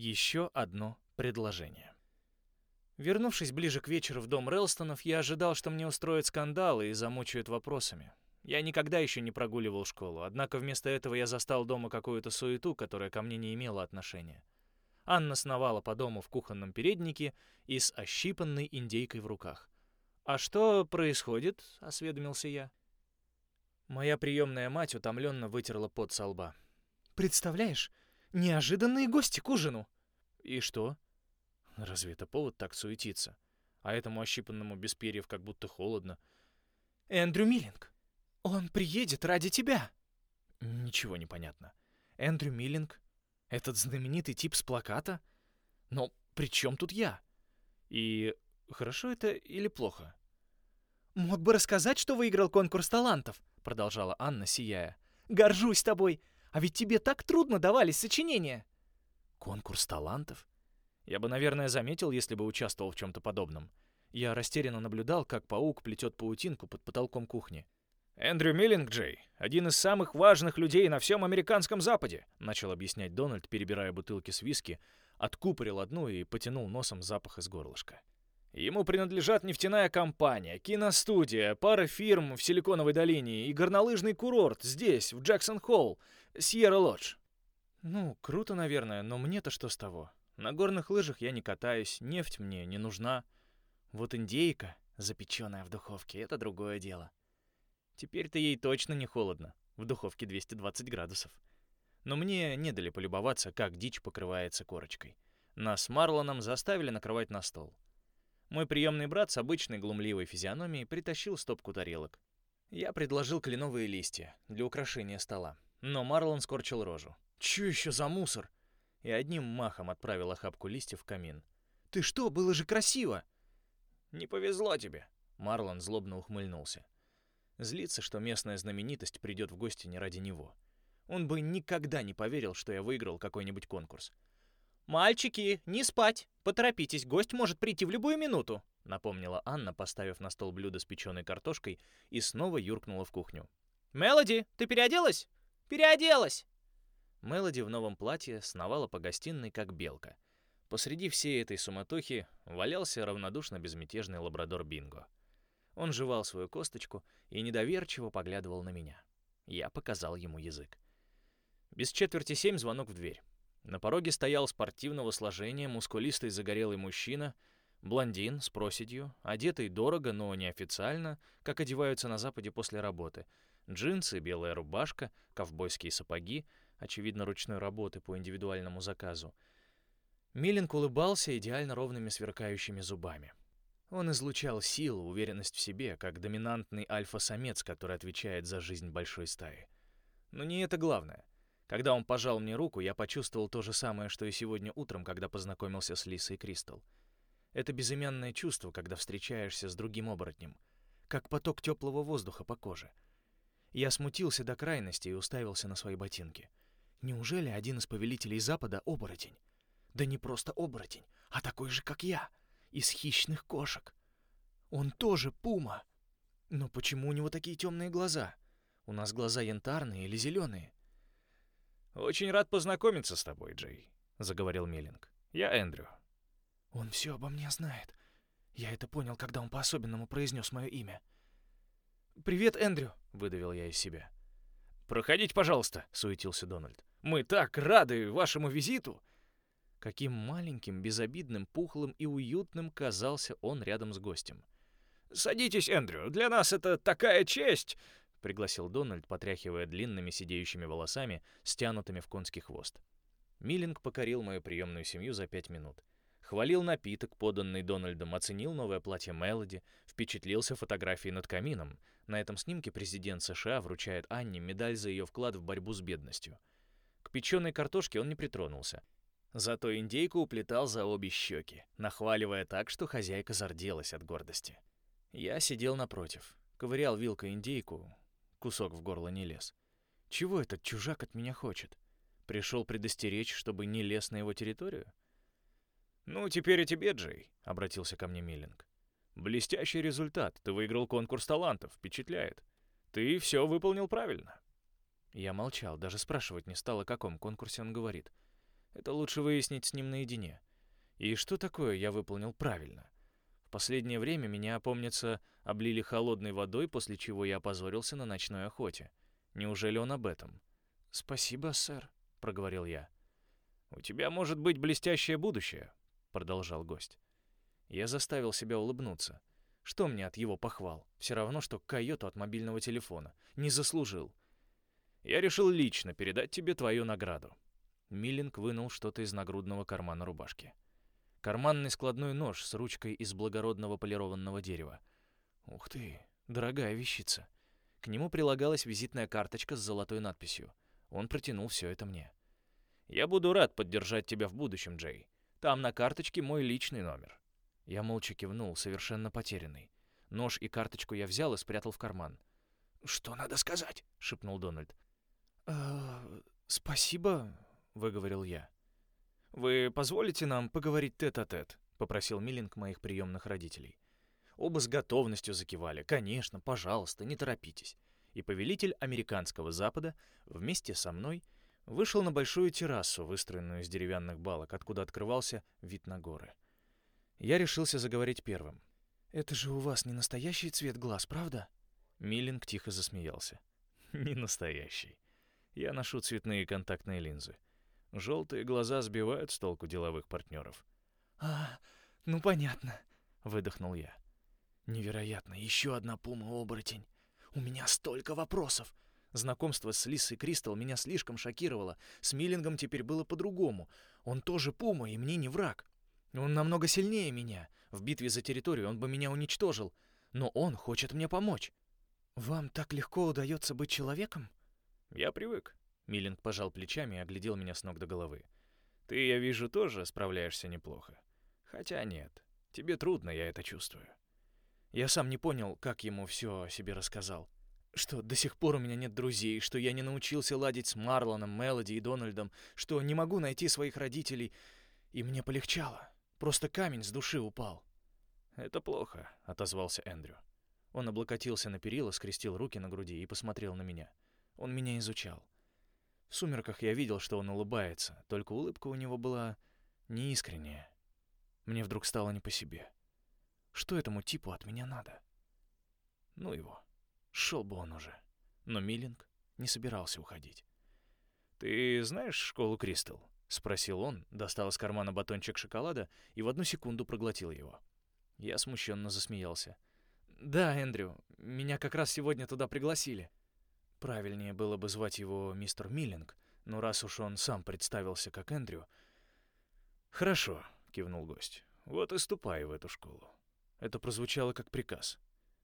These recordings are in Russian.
Еще одно предложение. Вернувшись ближе к вечеру в дом Релстонов, я ожидал, что мне устроят скандалы и замучают вопросами. Я никогда еще не прогуливал школу, однако вместо этого я застал дома какую-то суету, которая ко мне не имела отношения. Анна сновала по дому в кухонном переднике и с ощипанной индейкой в руках. «А что происходит?» — осведомился я. Моя приемная мать утомленно вытерла пот со лба. «Представляешь, неожиданные гости к ужину!» «И что?» «Разве это повод так суетиться? А этому ощипанному без перьев как будто холодно». «Эндрю Миллинг, он приедет ради тебя!» Ничего не понятно. Эндрю Миллинг? Этот знаменитый тип с плаката? Но при чем тут я? И хорошо это или плохо? «Мог бы рассказать, что выиграл конкурс талантов», — продолжала Анна, сияя. «Горжусь тобой! А ведь тебе так трудно давались сочинения!» «Конкурс талантов?» Я бы, наверное, заметил, если бы участвовал в чем-то подобном. Я растерянно наблюдал, как паук плетет паутинку под потолком кухни. «Эндрю Миллинг, Джей, один из самых важных людей на всем американском Западе», начал объяснять Дональд, перебирая бутылки с виски, откупорил одну и потянул носом запах из горлышка. Ему принадлежат нефтяная компания, киностудия, пара фирм в Силиконовой долине и горнолыжный курорт здесь, в Джексон-Холл, Сьерра-Лодж. Ну, круто, наверное, но мне-то что с того? На горных лыжах я не катаюсь, нефть мне не нужна. Вот индейка, запеченная в духовке, это другое дело. Теперь-то ей точно не холодно. В духовке 220 градусов. Но мне не дали полюбоваться, как дичь покрывается корочкой. Нас с Марлоном заставили накрывать на стол. Мой приемный брат с обычной глумливой физиономией притащил стопку тарелок. Я предложил кленовые листья для украшения стола. Но Марлон скорчил рожу. «Чё еще за мусор?» И одним махом отправил охапку листьев в камин. «Ты что, было же красиво!» «Не повезло тебе!» Марлон злобно ухмыльнулся. Злится, что местная знаменитость придет в гости не ради него. Он бы никогда не поверил, что я выиграл какой-нибудь конкурс. «Мальчики, не спать! Поторопитесь, гость может прийти в любую минуту!» напомнила Анна, поставив на стол блюдо с печеной картошкой и снова юркнула в кухню. «Мелоди, ты переоделась?» «Переоделась!» Мелоди в новом платье сновала по гостиной, как белка. Посреди всей этой суматохи валялся равнодушно безмятежный лабрадор Бинго. Он жевал свою косточку и недоверчиво поглядывал на меня. Я показал ему язык. Без четверти семь звонок в дверь. На пороге стоял спортивного сложения мускулистый загорелый мужчина, блондин с проседью, одетый дорого, но неофициально, как одеваются на Западе после работы. Джинсы, белая рубашка, ковбойские сапоги, очевидно, ручной работы по индивидуальному заказу. Миллинг улыбался идеально ровными сверкающими зубами. Он излучал силу, уверенность в себе, как доминантный альфа-самец, который отвечает за жизнь большой стаи. Но не это главное. Когда он пожал мне руку, я почувствовал то же самое, что и сегодня утром, когда познакомился с Лисой Кристал. Это безымянное чувство, когда встречаешься с другим оборотнем, как поток теплого воздуха по коже. Я смутился до крайности и уставился на свои ботинки. Неужели один из повелителей Запада — оборотень? Да не просто оборотень, а такой же, как я — из хищных кошек. Он тоже пума. Но почему у него такие темные глаза? У нас глаза янтарные или зеленые? «Очень рад познакомиться с тобой, Джей», — заговорил Миллинг. «Я Эндрю». «Он все обо мне знает. Я это понял, когда он по-особенному произнес мое имя». «Привет, Эндрю», — выдавил я из себя. «Проходите, пожалуйста», — суетился Дональд. «Мы так рады вашему визиту!» Каким маленьким, безобидным, пухлым и уютным казался он рядом с гостем. «Садитесь, Эндрю, для нас это такая честь!» — пригласил Дональд, потряхивая длинными сидеющими волосами, стянутыми в конский хвост. Миллинг покорил мою приемную семью за пять минут. Хвалил напиток, поданный Дональдом, оценил новое платье Мелоди, впечатлился фотографией над камином. На этом снимке президент США вручает Анне медаль за ее вклад в борьбу с бедностью. К печеной картошке он не притронулся. Зато индейку уплетал за обе щеки, нахваливая так, что хозяйка зарделась от гордости. Я сидел напротив, ковырял вилкой индейку, кусок в горло не лез. Чего этот чужак от меня хочет? Пришел предостеречь, чтобы не лез на его территорию? «Ну, теперь и тебе, Джей», — обратился ко мне Миллинг. «Блестящий результат. Ты выиграл конкурс талантов. Впечатляет. Ты все выполнил правильно». Я молчал, даже спрашивать не стал, о каком конкурсе он говорит. Это лучше выяснить с ним наедине. И что такое я выполнил правильно? Последнее время меня, помнится, облили холодной водой, после чего я опозорился на ночной охоте. Неужели он об этом? «Спасибо, сэр», — проговорил я. «У тебя может быть блестящее будущее», — продолжал гость. Я заставил себя улыбнуться. Что мне от его похвал? Все равно, что койоту от мобильного телефона. Не заслужил. Я решил лично передать тебе твою награду. Миллинг вынул что-то из нагрудного кармана рубашки. Карманный складной нож с ручкой из благородного полированного дерева. Ух ты, дорогая вещица. К нему прилагалась визитная карточка с золотой надписью. Он протянул все это мне. «Я буду рад поддержать тебя в будущем, Джей. Там на карточке мой личный номер». Я молча кивнул, совершенно потерянный. Нож и карточку я взял и спрятал в карман. «Что надо сказать?» — шепнул Дональд. «Э, «Спасибо», — выговорил я. «Вы позволите нам поговорить тет-а-тет?» -тет, — попросил Миллинг моих приемных родителей. Оба с готовностью закивали. «Конечно, пожалуйста, не торопитесь». И повелитель американского Запада вместе со мной вышел на большую террасу, выстроенную из деревянных балок, откуда открывался вид на горы. Я решился заговорить первым. «Это же у вас не настоящий цвет глаз, правда?» Миллинг тихо засмеялся. «Не настоящий. Я ношу цветные контактные линзы. Желтые глаза сбивают с толку деловых партнеров». «А, ну понятно», — выдохнул я. «Невероятно, еще одна пума-оборотень. У меня столько вопросов. Знакомство с Лисой Кристал меня слишком шокировало. С Миллингом теперь было по-другому. Он тоже пума, и мне не враг. Он намного сильнее меня. В битве за территорию он бы меня уничтожил. Но он хочет мне помочь. Вам так легко удается быть человеком? Я привык. Миллинг пожал плечами и оглядел меня с ног до головы. Ты, я вижу, тоже справляешься неплохо. Хотя нет, тебе трудно, я это чувствую. Я сам не понял, как ему все о себе рассказал. Что до сих пор у меня нет друзей, что я не научился ладить с Марлоном, Мелоди и Дональдом, что не могу найти своих родителей. И мне полегчало. Просто камень с души упал. «Это плохо», — отозвался Эндрю. Он облокотился на перила, скрестил руки на груди и посмотрел на меня. Он меня изучал. В сумерках я видел, что он улыбается, только улыбка у него была неискренняя. Мне вдруг стало не по себе. Что этому типу от меня надо? Ну его. Шел бы он уже. Но Миллинг не собирался уходить. «Ты знаешь школу Кристал?» — спросил он, достал из кармана батончик шоколада и в одну секунду проглотил его. Я смущенно засмеялся. «Да, Эндрю, меня как раз сегодня туда пригласили». Правильнее было бы звать его мистер Миллинг, но раз уж он сам представился как Эндрю... «Хорошо», — кивнул гость. «Вот и ступай в эту школу». Это прозвучало как приказ.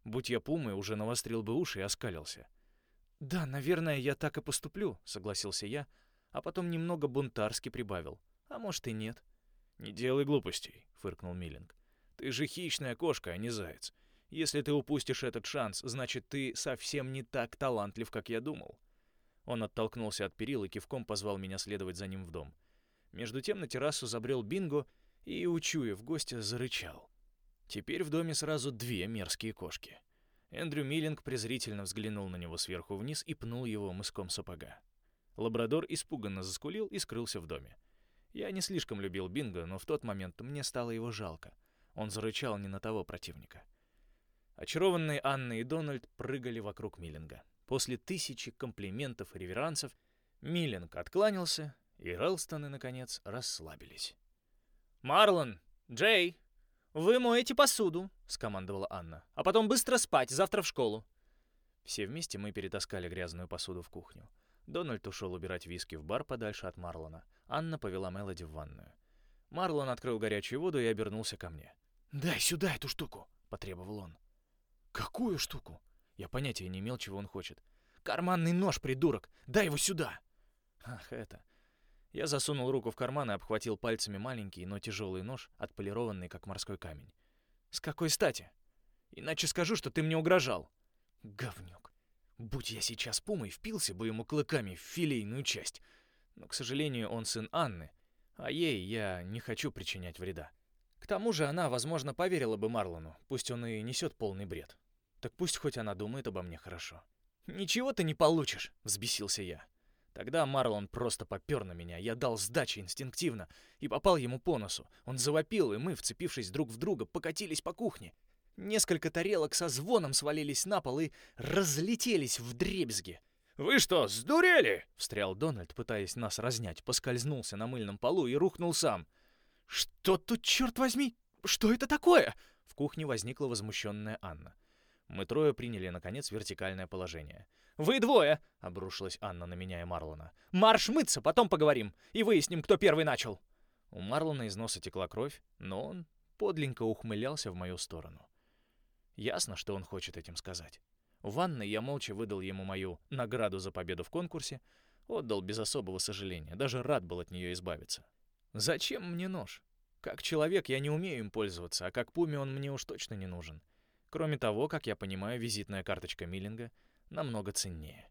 Будь я пумой, уже навострил бы уши и оскалился. «Да, наверное, я так и поступлю», — согласился я, а потом немного бунтарски прибавил. «А может и нет». «Не делай глупостей», — фыркнул Миллинг. «Ты же хищная кошка, а не заяц. Если ты упустишь этот шанс, значит, ты совсем не так талантлив, как я думал». Он оттолкнулся от перил и кивком позвал меня следовать за ним в дом. Между тем на террасу забрел Бинго и, учуяв гостя, зарычал. Теперь в доме сразу две мерзкие кошки. Эндрю Миллинг презрительно взглянул на него сверху вниз и пнул его мыском сапога. Лабрадор испуганно заскулил и скрылся в доме. Я не слишком любил Бинго, но в тот момент мне стало его жалко. Он зарычал не на того противника. Очарованные Анна и Дональд прыгали вокруг Миллинга. После тысячи комплиментов и реверансов Миллинг откланялся, и Релстоны, наконец, расслабились. «Марлон! Джей! Вы моете посуду!» — скомандовала Анна. «А потом быстро спать, завтра в школу!» Все вместе мы перетаскали грязную посуду в кухню. Дональд ушел убирать виски в бар подальше от Марлона. Анна повела Мелоди в ванную. Марлон открыл горячую воду и обернулся ко мне. «Дай сюда эту штуку!» — потребовал он. «Какую штуку?» Я понятия не имел, чего он хочет. «Карманный нож, придурок! Дай его сюда!» «Ах, это...» Я засунул руку в карман и обхватил пальцами маленький, но тяжелый нож, отполированный, как морской камень. «С какой стати? Иначе скажу, что ты мне угрожал!» «Говнюк! Будь я сейчас пумой, впился бы ему клыками в филейную часть. Но, к сожалению, он сын Анны, а ей я не хочу причинять вреда. К тому же она, возможно, поверила бы Марлону, пусть он и несет полный бред. Так пусть хоть она думает обо мне хорошо. «Ничего ты не получишь», — взбесился я. Тогда Марлон просто попер на меня. Я дал сдачи инстинктивно и попал ему по носу. Он завопил, и мы, вцепившись друг в друга, покатились по кухне. Несколько тарелок со звоном свалились на пол и разлетелись в дребезги. «Вы что, сдурели?» — встрял Дональд, пытаясь нас разнять, поскользнулся на мыльном полу и рухнул сам. «Что тут, черт возьми? Что это такое?» В кухне возникла возмущенная Анна. Мы трое приняли, наконец, вертикальное положение. «Вы двое!» — обрушилась Анна на меня и Марлона. «Марш мыться, потом поговорим и выясним, кто первый начал!» У Марлона из носа текла кровь, но он подленько ухмылялся в мою сторону. Ясно, что он хочет этим сказать. В ванной я молча выдал ему мою награду за победу в конкурсе, отдал без особого сожаления, даже рад был от нее избавиться. Зачем мне нож? Как человек я не умею им пользоваться, а как пуме он мне уж точно не нужен. Кроме того, как я понимаю, визитная карточка Миллинга намного ценнее.